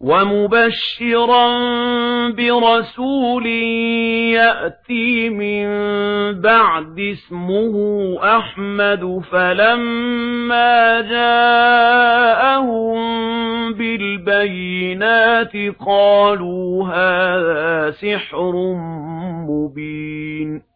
وَمُبَشِّرًا بِرَسُولٍ يَأْتِي مِن بَعْدِ اسْمُهُ أَحْمَدُ فَلَمَّا جَاءَهُم بِالْبَيِّنَاتِ قَالُوا هَذَا سِحْرٌ مُبِينٌ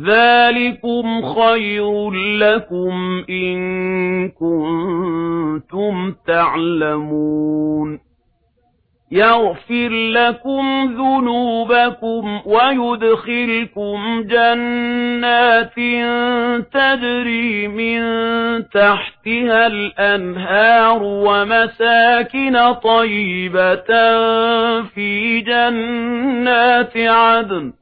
ذَلِكُمْ خَيْرٌ لَّكُمْ إِن كُنتُمْ تَعْلَمُونَ يَغْفِرْ لَكُمْ ذُنُوبَكُمْ وَيُدْخِلْكُمْ جَنَّاتٍ تَجْرِي مِن تَحْتِهَا الْأَنْهَارُ وَمَسَاكِنَ طَيِّبَةً فِي جَنَّاتِ عَدْنٍ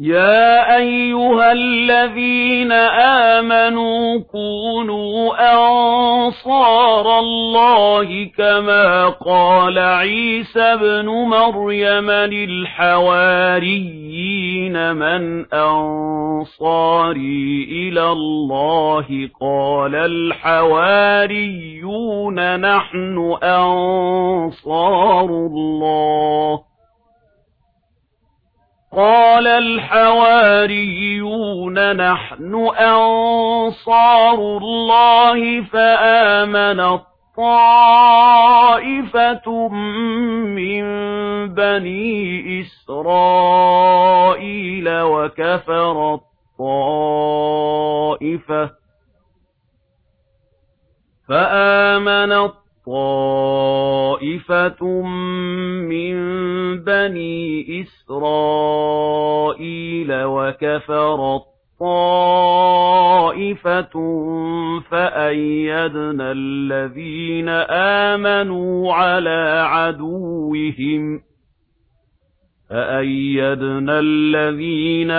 يا أيها الذين آمنوا كونوا أنصار الله كما قال عيسى ابن مريم للحواريين من أنصاري إلى الله قال الحواريون نحن أنصار الله قَالَ الْحَوَارِيُّونَ نَحْنُ أَنصَارُ اللَّهِ فَآمَنَتْ طَائِفَةٌ مِّن بَنِي إِسْرَائِيلَ وَكَفَرَتْ طَائِفَةٌ فَآمَنَتْ طَائِفَةٌ مِّن بَنِي إِسْرَائِيلَ وَكَفَرَ طَائِفَةٌ فَأَيَّدْنَا الَّذِينَ آمَنُوا عَلَى عَدُوِّهِمْ فَأَيَّدْنَا الَّذِينَ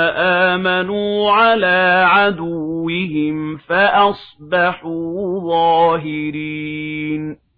آمَنُوا عَلَى عَدُوِّهِمْ فَأَصْبَحُوا ظَاهِرِينَ